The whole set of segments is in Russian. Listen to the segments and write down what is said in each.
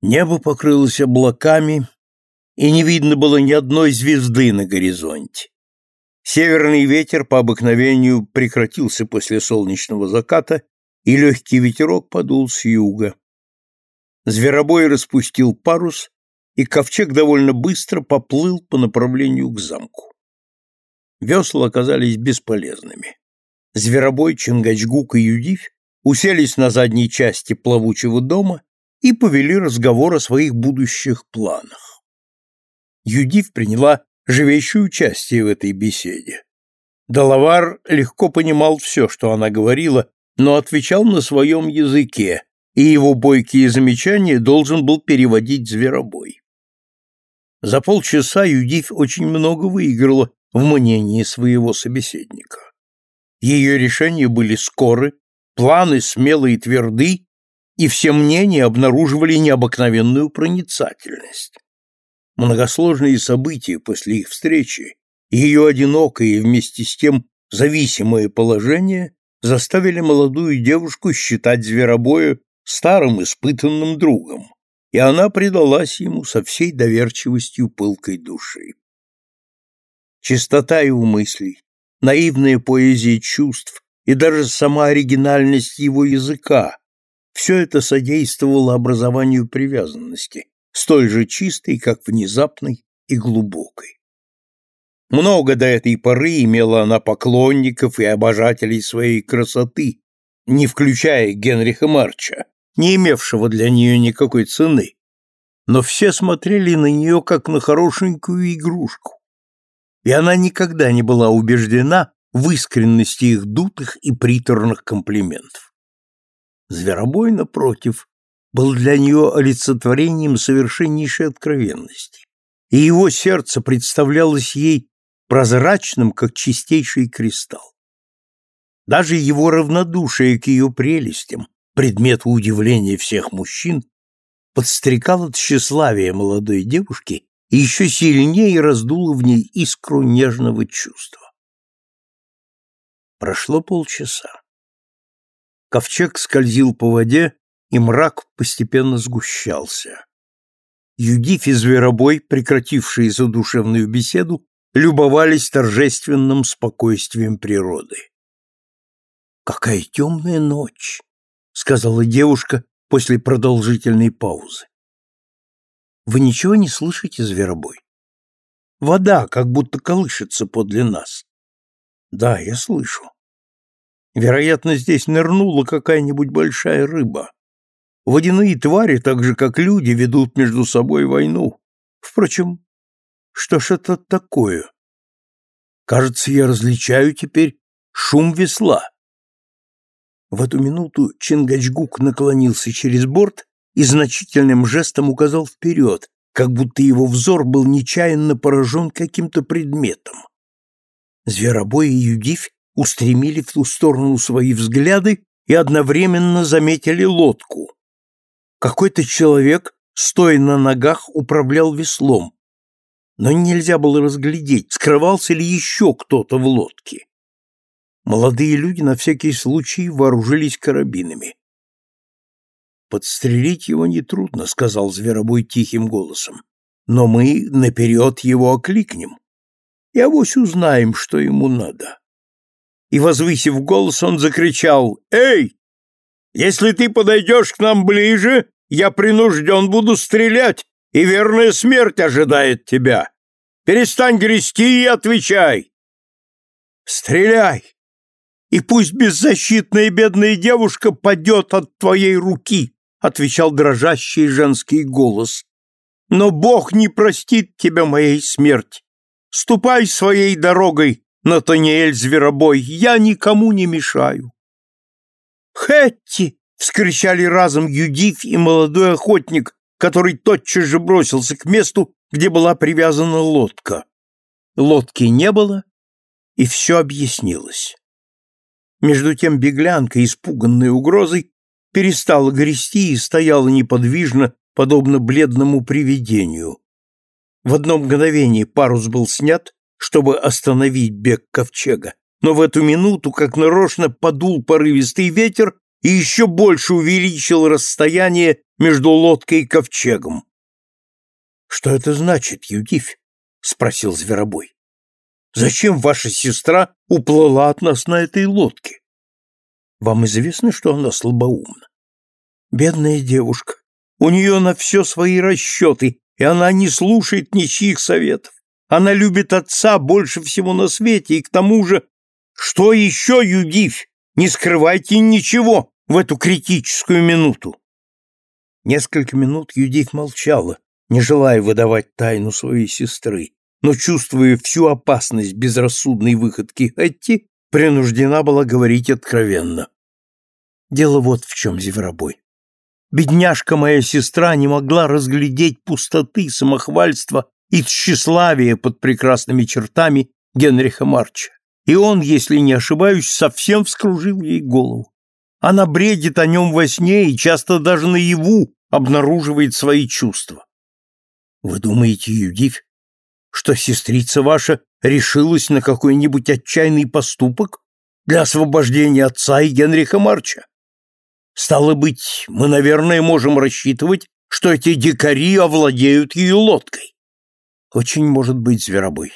Небо покрылось облаками, и не видно было ни одной звезды на горизонте. Северный ветер по обыкновению прекратился после солнечного заката, и легкий ветерок подул с юга. Зверобой распустил парус, и ковчег довольно быстро поплыл по направлению к замку. Весла оказались бесполезными. Зверобой, Чингачгук и Юдивь уселись на задней части плавучего дома и повели разговор о своих будущих планах. Юдив приняла живейшее участие в этой беседе. Далавар легко понимал все, что она говорила, но отвечал на своем языке, и его бойкие замечания должен был переводить зверобой. За полчаса Юдив очень много выиграла в мнении своего собеседника. Ее решения были скоры, планы смелые и тверды, и все мнения обнаруживали необыкновенную проницательность. Многосложные события после их встречи, ее одинокое и вместе с тем зависимое положение заставили молодую девушку считать зверобоя старым испытанным другом, и она предалась ему со всей доверчивостью пылкой души. Чистота его мыслей, наивная поэзия чувств и даже сама оригинальность его языка все это содействовало образованию привязанности, столь же чистой, как внезапной и глубокой. Много до этой поры имела она поклонников и обожателей своей красоты, не включая Генриха Марча, не имевшего для нее никакой цены, но все смотрели на нее как на хорошенькую игрушку, и она никогда не была убеждена в искренности их дутых и приторных комплиментов. Зверобой, напротив, был для нее олицетворением совершеннейшей откровенности, и его сердце представлялось ей прозрачным, как чистейший кристалл. Даже его равнодушие к ее прелестям, предмету удивления всех мужчин, подстрекало тщеславие молодой девушки и еще сильнее раздуло в ней искру нежного чувства. Прошло полчаса. Ковчег скользил по воде, и мрак постепенно сгущался. Юдиф и Зверобой, прекратившие задушевную беседу, любовались торжественным спокойствием природы. «Какая темная ночь!» — сказала девушка после продолжительной паузы. «Вы ничего не слышите, Зверобой? Вода как будто колышется подле нас». «Да, я слышу. Вероятно, здесь нырнула какая-нибудь большая рыба. Водяные твари, так же как люди, ведут между собой войну. Впрочем, что ж это такое? Кажется, я различаю теперь шум весла. В эту минуту Чингачгук наклонился через борт и значительным жестом указал вперед, как будто его взор был нечаянно поражен каким-то предметом. Зверобой и Юдивь устремили в ту сторону свои взгляды и одновременно заметили лодку. Какой-то человек, стоя на ногах, управлял веслом, но нельзя было разглядеть, скрывался ли еще кто-то в лодке. Молодые люди на всякий случай вооружились карабинами. «Подстрелить его нетрудно», — сказал Зверобой тихим голосом. «Но мы наперед его окликнем и авось узнаем, что ему надо» и, возвысив голос, он закричал «Эй! Если ты подойдешь к нам ближе, я принужден буду стрелять, и верная смерть ожидает тебя. Перестань грести и отвечай!» «Стреляй! И пусть беззащитная бедная девушка падет от твоей руки!» — отвечал дрожащий женский голос. «Но Бог не простит тебя моей смерти. Ступай своей дорогой, Натаниэль Зверобой, я никому не мешаю. Хэтти! вскричали разом Юдив и молодой охотник, который тотчас же бросился к месту, где была привязана лодка. Лодки не было, и все объяснилось. Между тем беглянка, испуганная угрозой, перестала грести и стояла неподвижно, подобно бледному привидению. В одно мгновение парус был снят, чтобы остановить бег ковчега, но в эту минуту, как нарочно, подул порывистый ветер и еще больше увеличил расстояние между лодкой и ковчегом. «Что это значит, Юдивь?» — спросил Зверобой. «Зачем ваша сестра уплыла от нас на этой лодке? Вам известно, что она слабоумна? Бедная девушка. У нее на все свои расчеты, и она не слушает ничьих советов. Она любит отца больше всего на свете, и к тому же... Что еще, Юдивь? Не скрывайте ничего в эту критическую минуту. Несколько минут Юдивь молчала, не желая выдавать тайну своей сестры, но, чувствуя всю опасность безрассудной выходки Хэтти, принуждена была говорить откровенно. Дело вот в чем, Зеверобой. Бедняжка моя сестра не могла разглядеть пустоты, самохвальства и тщеславия под прекрасными чертами Генриха Марча. И он, если не ошибаюсь, совсем вскружил ей голову. Она бредит о нем во сне и часто даже наяву обнаруживает свои чувства. Вы думаете, Юдивь, что сестрица ваша решилась на какой-нибудь отчаянный поступок для освобождения отца и Генриха Марча? Стало быть, мы, наверное, можем рассчитывать, что эти дикари овладеют ее лодкой. Очень может быть, зверобой.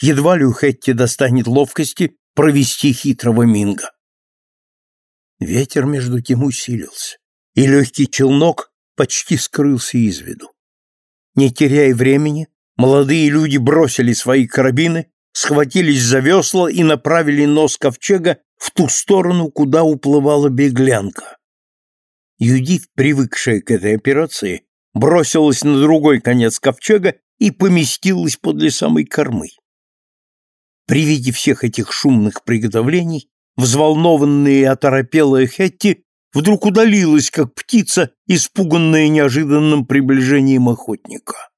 Едва ли у Хетти достанет ловкости провести хитрого Минга. Ветер между тем усилился, и легкий челнок почти скрылся из виду. Не теряя времени, молодые люди бросили свои карабины, схватились за весла и направили нос ковчега в ту сторону, куда уплывала беглянка. Юдив, привыкшая к этой операции, бросилась на другой конец ковчега и поместилась подле самой кормы. При виде всех этих шумных приготовлений, взволнованная и оторопелая Хетти вдруг удалилась, как птица, испуганная неожиданным приближением охотника.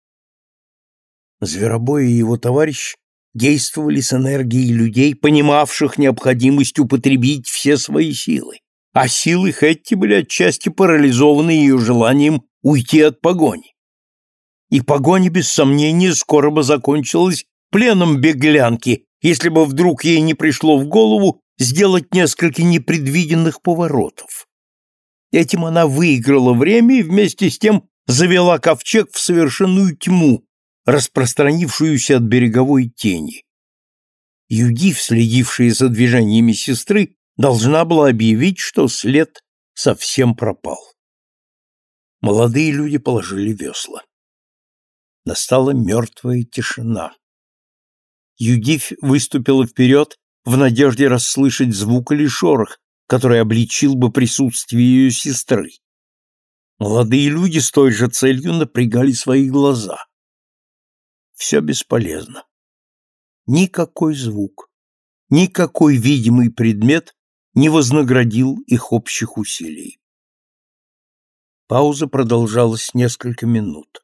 Зверобой и его товарищ действовали с энергией людей, понимавших необходимость употребить все свои силы а силы Хэтти были отчасти парализованы ее желанием уйти от погони. И погоня, без сомнения, скоро бы закончилась пленом беглянки, если бы вдруг ей не пришло в голову сделать несколько непредвиденных поворотов. Этим она выиграла время и вместе с тем завела ковчег в совершенную тьму, распространившуюся от береговой тени. Юдив, следившая за движениями сестры, должна была объявить, что след совсем пропал. Молодые люди положили весла. Настала мертвая тишина. Юдивь выступила вперед в надежде расслышать звук или шорох, который обличил бы присутствие ее сестры. Молодые люди с той же целью напрягали свои глаза. Все бесполезно. Никакой звук, никакой видимый предмет не вознаградил их общих усилий. Пауза продолжалась несколько минут.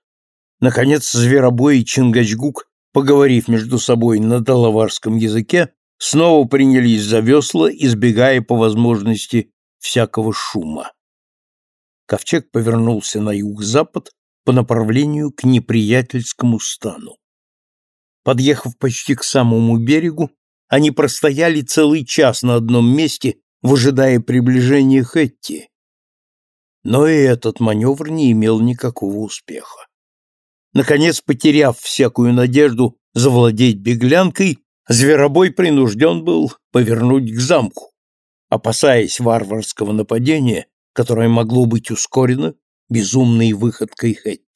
Наконец Зверобой и Чингачгук, поговорив между собой на талаварском языке, снова принялись за весла, избегая по возможности всякого шума. Ковчег повернулся на юг-запад по направлению к неприятельскому стану. Подъехав почти к самому берегу, они простояли целый час на одном месте, выжидая приближения Хэтти. Но и этот маневр не имел никакого успеха. Наконец, потеряв всякую надежду завладеть беглянкой, Зверобой принужден был повернуть к замку, опасаясь варварского нападения, которое могло быть ускорено безумной выходкой Хэтти.